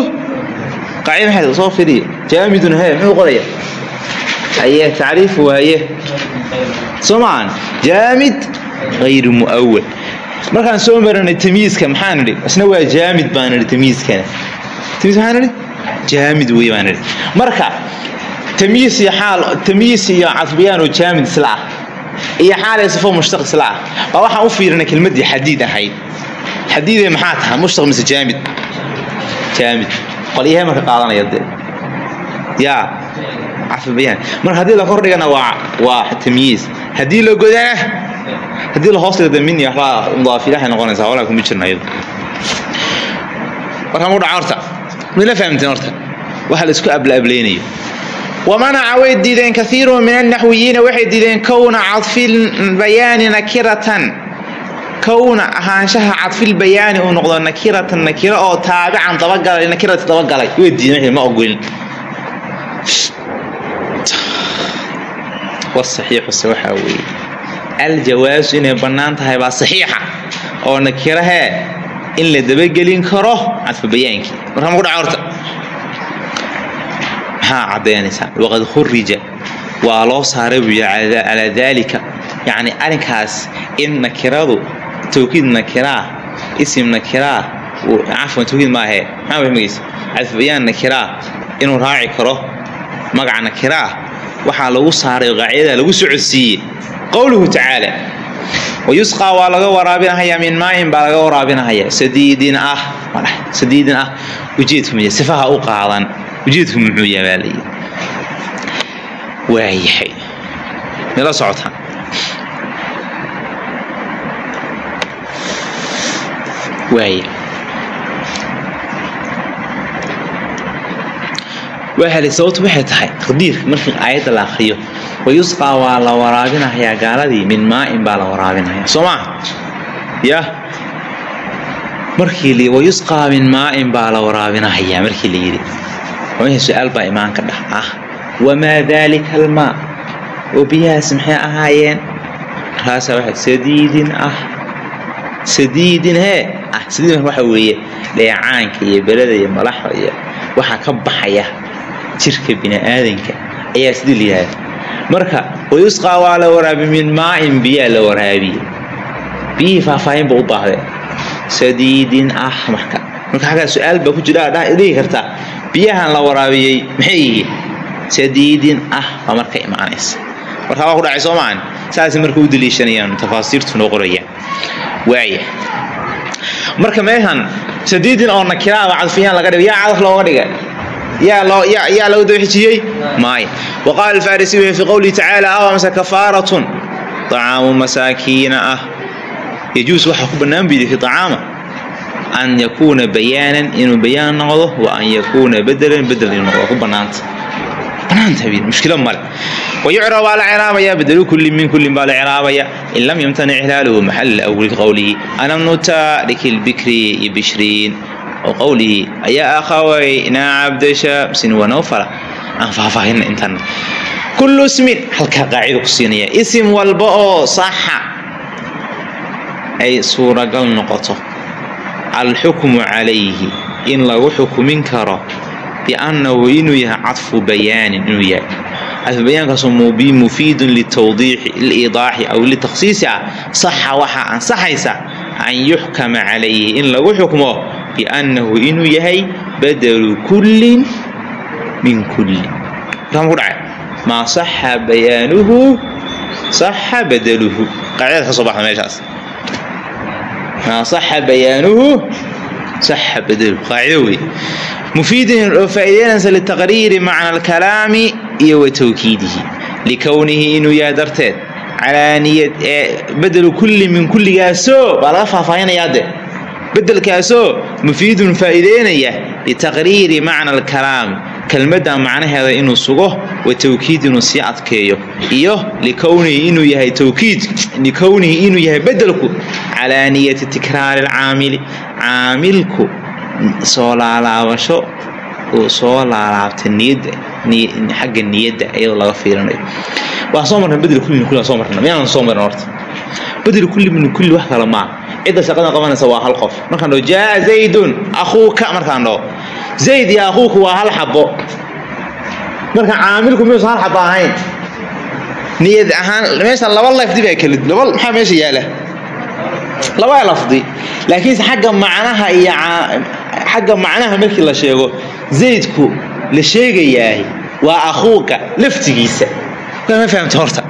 qaacida maxay soo firiya jaamidun he muxuu qoraya? Aye tacriifu waaye. Soo maahan jaamid hayru muawal markaan soo maranay tamyiiska maxaan idhi isna waa jaamid baan idhi tamyiiskana tamyiis maxaan idhi jaamid wey baan idhi marka tamyiis iyo xaal tamyiis iyo cadfiyaan oo jaamid isla ah iyo xaal iyo sifo mushtaq isla ah baa waxaan u fiirinay kelmaddii xadiid ahayd. Xadiidee maxaa tahay mushtaq mise jaamid? Jaamid. Qolyahay marka qaadanaya dee. Yaa cadfiyaan marka haddii la kordhigana waa waa tamyiis haddii la godana haddii la hoos dhigda min iyo waxbaa mudaafilahay noqonaysaa walaa kuma jirna iyadu. Marka mu dhaca horta? Midla fahamteen horta? Waxa la isku ablaablaynayo. Wamanaca way diideen kaiiru min annaxwiyiina waxay diideen kowna cadfilbayaani nakiratan. Kowna ahaanshaha cadfilbayaani uu noqdo nakiratan nakiro oo taabican dabagalay nakirati dabagalay. Way diideen ma ogolin. Wasaxiixuse waxaa weeye aljawaasu inay bannaan tahay baa saxiixa oo nakirahee in la dabagelin karo cadfu bayaankii marka maku dhaca horta maxaa caddaynaysaa waqad khurija waa loo saaray buu calaa daalika yacni arrinkaas in nakiradu tawkiid nakiraa isim nakiraa cafwan tawkiid maahe maxaa way magaysa cadfu bayaan nakiraa inuu raaci karo magaca nakiraa waxaa lagu saaray qaacidada lagu socodsiiyey qowluhu tacaala wayusqaa waa laga waraabinahayaa min maayin baa laga waraabinahayaa. Sadiidin ah sadiidin ah ujeedku miya sifaha u qaadan ujeedku muxuu layidhi waayahay mila socotaan waaya waali sababtu waxay tahay taqdiirka markii aayadda la akriyo wayusqaa waa la waraabinahayaa gaaladii min maain baa la waraabinahayaa soo ya. Markii wayusqaa min maain baa la waraabinahayaa markii la yidhi. Wixii su'aal baa imaanka dhah ah wamaa daalika almaa oo biyahaas maxay ahaayeen? Markaasaa waxa sadiidin ah. Sadiidin hee? Ah sadiidin waxa weeye dheecaanka iyo berada iyo malaxda iyo waxaa ka baxaya jirka bini'aadanka. Ayaa sidii la yidhahda marka wayusqaa waa la waraabiy min maain biyaa la waraabiye biyihii faahfaahin ba u baahdee sadiidin ah marka. Marka xaggaa su'aal baa ku jira dha dhigi kartaa biyahan la waraabiyey maxay yihiin? Sadiidin ah baa marka imaanaysa marka waa ku dhacay soo maan saasay marka u daliishanayaan tafaasiirtu noo qorayaan waaya marka meeshan sadiidin oo nakiraaba cadfiyaan laga dhigay yaa cadaf looga dhigay yaa lagu dawaxijiyey maay waqaala alfarisiyu fi qowlihi tacaala aw amse kafaaratun طacaamu masaakiina ah yajuus waxaa ku bannaan buyidhi fi طacaama an yakuuna bayaanan inuu bayaan noqdo wa an yakuuna bedelan bedel inuu noqdo ku bannaanta bannaanta buyidhi mushkilo male wayucrab waa la ciraabaya bedelu kulli min kullin baa la ciraabaya in lam yamtanic ihlaaluhu maxalla awli qowlihi anamnuta likilbikri iyo bishriin qowlihi ayaa akhawaynaa cabdasha sin wanawfala aan faahfaahina intan kullu ismin halkaa qaacida ku siinaya. Isim walba oo saxa ay suuragal noqoto. Alxukmu calayhi in lagu xukumin karo biannahu inuu yahay cadfu bayaanin inuu yahay. Cadfu bayaankaasoo mufiidun litawdiixi liidaaxi aw litakhsiisi ah saxa waxaa ansaxaysa an yuxkama calayhi in lagu xukmo biannahu inuu yahay badelu kullin min kulli maa saxa bayaanuhu saxa badaluhu qaacidada ka soo baxda meeshaas maa saxa bayaanuhu saxa badaluhu qaacido wey mufiidin oo faa'iideynaysa litaqriiri macna alkalaami iyo wa tawkiidihi likownihi inuu yahay darteed calaa niyad ee bedelu kulli min kulligaasoo baa laga faahfaahinayaa de bedelkaasoo mufiidun faa'iideynaya litaqriiri macna alkalaami kelmadda macnaheeda inuu sugo wa tawkiid inuu sii adkeeyo iyo likownihi inuu yahay tawkiid likownihi inuu yahay bedelku calaa niyati tikraari alcaamili caamilku soo laalaabasho uu soo laalaabta niyadda xagga niyadda iyadoo laga fiirinayo. Waa soo marna bedel kulli min kulli waa soo marna miyaanan soo marin horta? Bedel kulli min kulli wax kale maa cidda shaqadan qabanaysa waa hal qof. Markaan dhaho jaa zaydun akhuuka. Markaan dhaho zayd iyo akhuuka waa hal xabo marka caamilku miyuusan hal xabo ahayn? Niyad ahaan meeshan laba lafdi baa kala laba maxaa meesha yaalla? Laba lafdi. Laakiinse xagga macnaha iyo xagga macnaha markii la sheego zaydku la sheegayahay waa akhuuka laftigiisa. Ma fahamta horta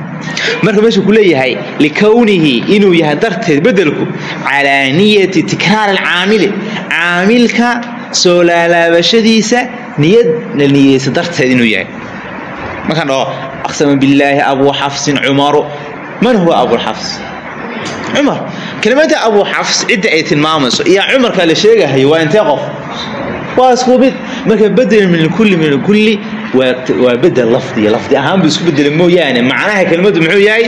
marka meeshu ku leeyahay likownihi inuu yahay darteed bedelku calaa niyati tikraar alcaamili caamilka soo laalaabashadiisa niyad la niyeysa darteed inuu yahay. Markaan dhaho aqsama billaahi abuu cumaru. Man huwa abulxafs cumar. Kelimada abuu cidda ay tilmaamayso iyo cumarka la sheegahayo waa intee qof? Waa isku mid. Marka bedel min kulli min kulli waa bedel lafdiya lafdi ahaan buu isku bedela mooyaane. Macnaha kelmadu muxuu yahay?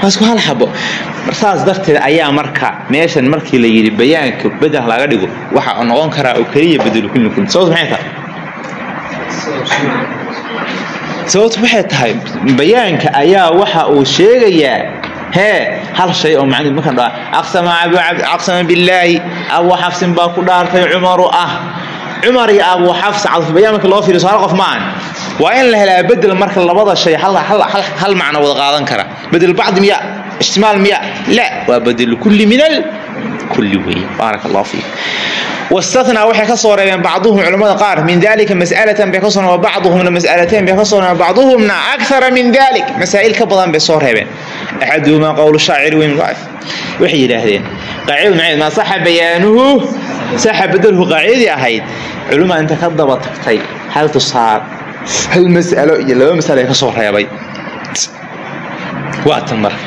Waa isku hal xabo. Saas darteed ayaa marka meeshan markii la yidhi bayaanka bedel laga dhigo waxa noqon karaa oo keliya bedel kulli kulli sababtu maxay tahay? Sababtu waxay tahay? Bayaanka ayaa waxa uu sheegayaa hee hal shay oo macnid markaan dhaa aqsama billaahi. Abu xafsin baa ku dhaartay cumaru ah cumar iyo abu xafs cadfulbayaan marka loo fiiriyo saaro qof ma ahan. Waa in la helaa bedel marka labada shay hal macno wada qaadan kara. Bedel bacdi miya ijtimaal miya la waa bedel kulli min al kulli wey. Baarak allah fiik. Wastanaa waxay ka soo reebeen bacduhum culammada qaar. Min dalika masalatan bay ka soo reebeen bacduhumna mas'alatayn bay ka soo reebeen bacduhumna akthara min dalik masaa'il ka badan bay soo reebeen. Axaduhumaa qowlu shaacir weyn waaif waxay yidhaahdeen qaacidadu macnaheed maa saxa bayaanuhu saxa bedelhu qaacidadii ahayd culima inta ka daba tagtay hal tusaar hal mas'alo iyo laba mas'alo ay ka soo reebay waa tan marka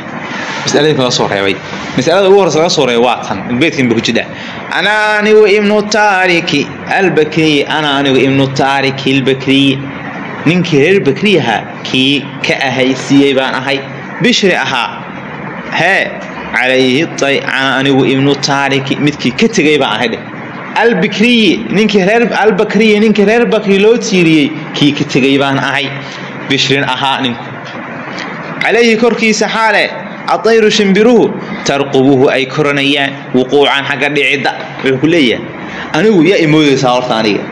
masaladii kaga soo reebay masalada ugu horeysa laga soo reebay waa tan beedkan ba ku jidha ana anigu ibnu taariki albakriyi ana anigu ibnu taariki albakriyi ninkii reer bakriyaha kii ka ahaysiiyey baan ahay bishri ahaa hee calayhi ana anigu ibnu taariki midkii ka tegay baan ahay dheh. Albikriyi ninkii reer albakriyi ninkii reer bakri loo tiiriyey kii ka tegay baan ahay. Bishrin ahaa ninku. Calayhi korkiisa xaale adayru shimbiruhu tarqubuhu ay koranayaan wuquucan xagga dhicidda. Wuxuu ku leeyahay anigu yaa imoodaysaa horta aniga.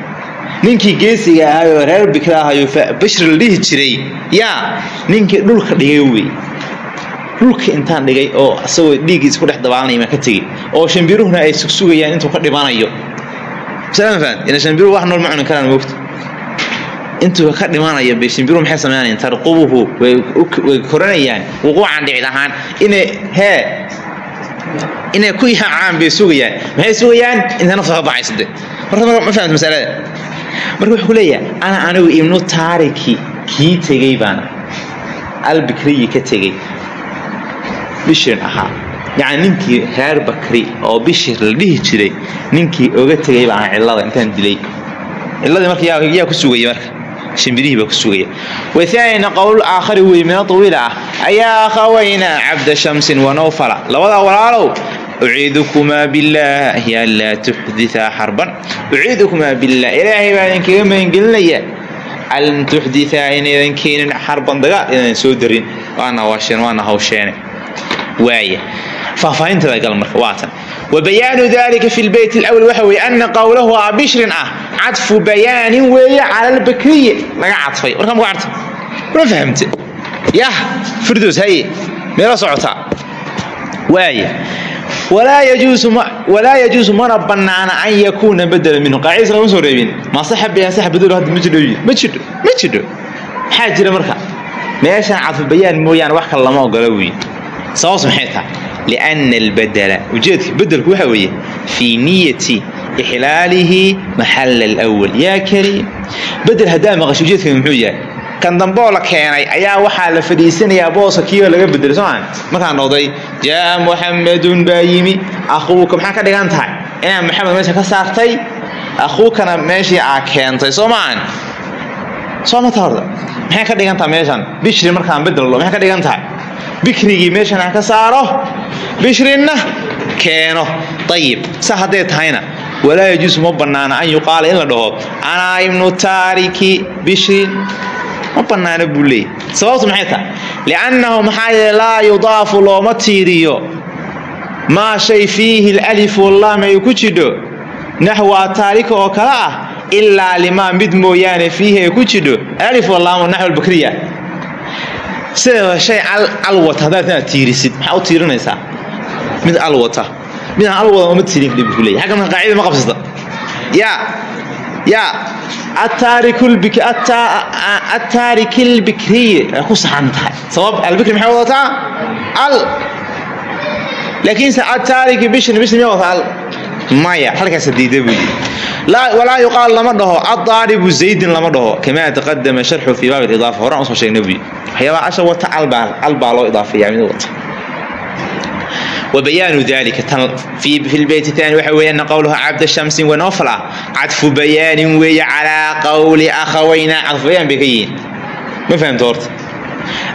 Ninkii geesiga ahayoo reer bikra ahayo bashri la dhihi jiray yaa ninkii dhulka dhigay wey dhulka intaan dhigay oo isagoo dhiiggiisa ku dhex dabaalanaya maa ka tegey oo shimbiruhuna ay sugsugayaan intuu ka dhimanayo. Wax nool ma cuni karaan moogta intuu ka dhimanayo bay shimbiruhu maxay samaynayaan tarqubuhu way koranayaan. Wuquucan dhicid ahaan inay hee inay ku yaacaan bay sugayaan. Maxay sugayaan? Inta nafta ka baxaysa de marka ma fahamta masalada? Marka wuxuu leeyahay ana anigu ibnu taariki kii tegey baana. Albikriyi ka tegey bishrin ahaa yacni ninkii reer bakri oo bishir la dhihi jiray ninkii oga tegay baan cillada intaan dilay. Cilladii marka yaa ku sugaya marka. Shimbirihii baa ku sugaya wathaanina qowl aakhari wey mina tawiila ah. Ayaa akhawayna cabda shamsin wanawfala labadaa walaalow uciidukumaa billaahi an laa tuxditaa xarban uciidukumaa billah ilaahay baa idinkaga magangelinaya an tuxditaa inaydan keenin xarban dagaal inaydan soo darin. Waana waasheen waana hawsheene waaya faahfaahinteedagal marka waa wa bayaanu dalika fi lbeyt lwl waxa weye ana qowlahu aa ah cadfu bayaanin weeye cala lbakriya laga cadfay warka ma arta ma fahamte? Yah firdos haye meelo socotaa waaya walaa yajuusu mana banaana an yakuuna badela minhu. Qaacidis laguma soo reebin. Ma bayaan sax badelo hadda ma jidho ma jidho ma jidho. Maxaa jira marka? Meeshaan cadfu bayaan mooyaane wax kale lama ogolo wiy sababtu maxay tahay? lianna albadala ujeedka bedelku waxaa weeye fii niyati ixlaalihi maxalla alwal yaa kariim bedel haddaa maqasho ujeedkan muxuu yahay kan damboo la keenay ayaa waxaa la fadhiisanayaa booska kiioo laga bedelay soomaa markaa noqday jaaa muxamadun baa yimi akhuuka maxaa ka dhigan tahay inaa maxamed meesha ka saartay akhuukana meeshii aa keentay soo maan soo mata horta maxay ka dhigan tahay meeshan bishri markaan bedel lo maxay ka dhigan tahay bikrigii meeshan aan ka saaro. Bishrinna keeno. Ayib sa hadday tahayna walaa yajuusu ma bannaana an yuqaala in la dhaho. Anaa ibnu taariki bishrin. Ma bannaana buu leeyay sababtu maxay tahay? Liannahu maxaa yeele laa yudaafu looma tiiriyo. Maa shay fiihi lalif wallaam ay ku jidho. Naxwa taarika oo kale ah ilaa limaa mid mooyaane fiihi ay ku jidho. Alif wallaam naxw sideeda shay alwata haddaad tiirisid maxaa u tiirinaysaa? Mid alwata midaan alwada ma tiirin kara buu leya aggan qaacida ma qabsata. Yaa yaa attaariki lbikriye waa ku saxan tahay. Sabab albikri maxay wadataa? Al. Laakiinse attaariki bishri bishri miyaa wadataa al? maya halkaas diida buu yii walaa yuqaal lama dhaho aaalibu zaydin lama dhaho kamaa taqadama sharxu fii baab idaafa horaan u soo sheegnay buu waxyaabaa cashar wata albaa loo idaafayaa mid wata. Wabayaanu dalika fi lbeyt ani waxa weeyaan qowluhu cabda shamsin wanofla cadfu bayaanin weeye calaa qowli akhawayna cadfu bayaan bay ka yihiin. Ma fahamta horta?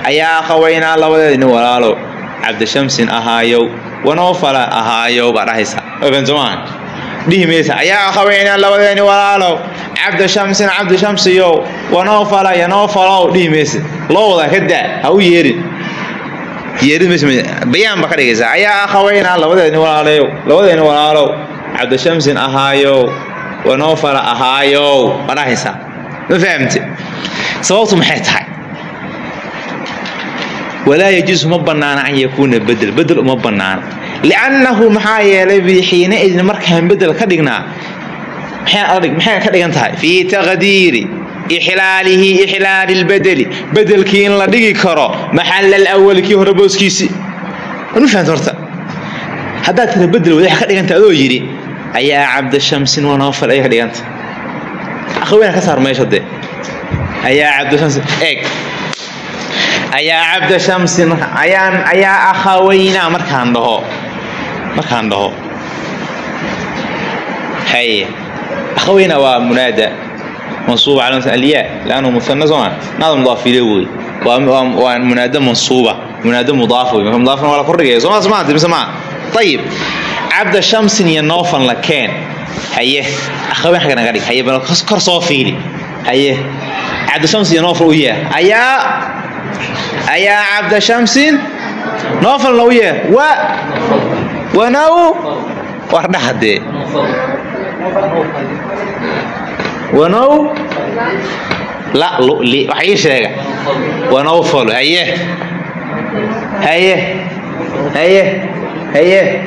Ayaa akhawaynaa labadeed nin walaalow cabda shamsin wanoofala ahaayo baa dhahaysa ogan soomaaha dhihi maysa ayaa qabayna labadeeni walaalow cabdi shamsin cabdi shamsiyow wanoofala yanoofalow dhihi maysa lowda kadaa ha u yeerin yeerimbayaan baa ka dhigaysa ayaa qabayna labadeeni walaalayow labadeeni walaalow cabdi shamsin ahaayow wanoofala ahaayow baa dhahaysa ma fahamte sababtu maxay tahay walaa yajuusu ma bannaana an yakuuna bedel bedel uma bannaana. Liannahu maxaa yeelay bi xiina idin markaan bedel ka dhignaa maxay ka dhigan tahay? Fii taqdiiri ixlaalihi ixlaali lbedeli bedelkii in la dhigi karo maxal alawali hore booskiisii ma fahamta horta haddaad tira bedel wadax ka dhiganta adoo yidhi ayaa cabdishamsin wanoofal ay ka dhiganta. Akhaweyna ka saar meesha dee. Ayaa cabdishamsin eeg ayaa cabdishamsin ayaan ayaa akhaweynaa markaan dhaho. Markaan dhaho. Haye akhaweyna waa munaada. Mansuuba cala alyaa lannu muana sooma naada mudaaf ile wey waa munaada mansuuba. Munaada mudaaf wey mudaafna waa la kordhigaya sooma smaanta mise maa ayib cabda shamsin iyo noofan la keen. Haye akhaweyn xagga naga dhig. Haye kor soo fiili haye cabda shamsin iyo noofal u yeer. Ayaa ayaa cabda shamsin noofalna u yeer wa wanaw war dhahadee wanow la luli waxa ii sheega. Wanowfalo haye. Haye. Haye. Haye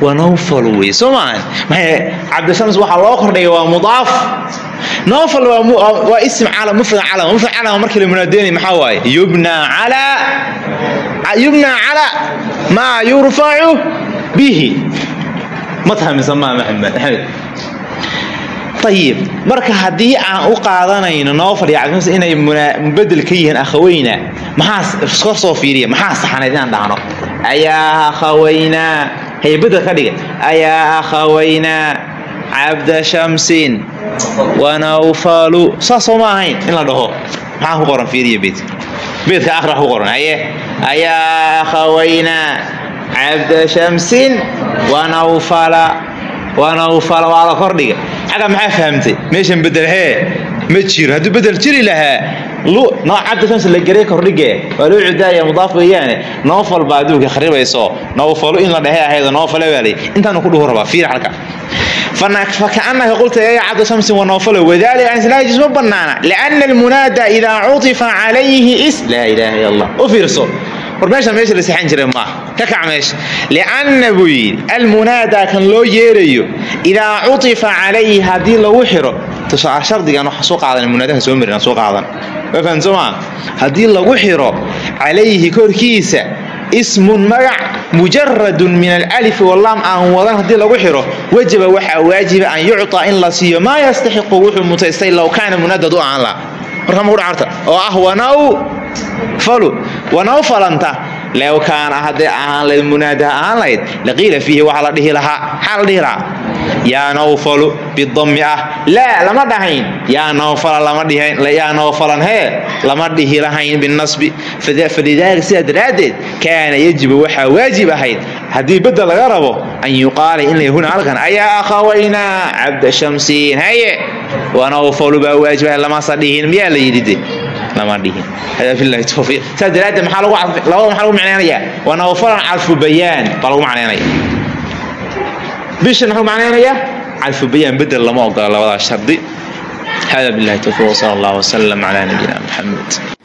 wanowfalo wey soo maahan maxay cabdishams waxaa loo kordhigay waa mudaaf. Nowfal waa ism calam mufrad calam mufrad calam markii la munaadeynay maxaa waaye yubna calaa yubna calaa maa yurfacu bihi. Ma tahamisa maa maxamed. Marka haddii aan u qaadanayno noofal iyo cabdimams inay bedel ka yihiin akhaweyna maxaa kor soo fiiriya? Maxaa saxanayd inaan ayaa akhaweynaa haye bedel ka dhiga ayaa akhaweynaa cabda shamsin wanawfalu saas soo ma ahayn in la dhaho. Maxaa ku qoran fiiriya beedka? Beedka akhra ku qoran haye? Ayaa akhaweynaa cabda shamsin wanawfala wanawfala waa la kordhiga. Xagga maxaa fahamtay? Meeshan bedel hee ma jiro hadduu bedel jiri lahaa cabda shamsi la geray kordhige waa loo cudaaya mudaaf weeyaane noofal baa adduunka kharibayso noofalo in la dhehe ahaydo noofale baalay intaanu ku dhuhu rabaa fiir halka فكأنك قلت يا عبد شمس ونوفل وذلك أن لا يجوز بنانا لأن المنادى إذا عطف عليه اسم لا إله إلا الله وفيرسو warmeesha meesha la sixan jiray maaha ka kac meesha lianna buu yidhi almunaadaa kan loo yeerayo idaa cutifa calayhi haddii shardigan waxa soo qaadan munaadaha soo marin soo qaadan. Waa fahan soo maa haddii lagu xiro calayhi korkiisa ismun magac mujaradun min alalifi walaam aan wadan haddii lagu xiro wajaba waxaa waajiba an yucطa in la siiyo. Maa yastaxiqu wuxuu mutaystay low kaana munaadad u aan la. Marka ma udhacarta oo ah wanaw falu wanaw falanta low kaana hadday ahaan layd munaadaha ahaan lahayd laqiila fiihi waxaa la dhihi lahaa maxaa la yaa nawfalu bidami ah. Laa lama dhahayn yaa nawfala lama dhihayn yaa nawfalan hee lama dhihi lahayn binasbi falidaalika sidaa daraaddeed kaana yajibu waxaa waajib ahayd. Haddii bedel laga rabo an yuqaala in la huna halkan ayaa akhawaynaa cabda shamsiin? Haye wanawfalu baa waajib ahayd. Lamasa dhihin miyaa la yidhi de? Lama dhihin hada billahi tawfiiq. Sidaa daraaddeed maxaa lagu macnaynayaa? Wanawfalan calfu bayaan baa lagu macnaynaya bishan muxuu macnaynayaa? Calfu bayaan bedel lama ogola labadaas shardi. Hada billahi tawfiiq wsala allah wsalam calaa nabiyina maxamed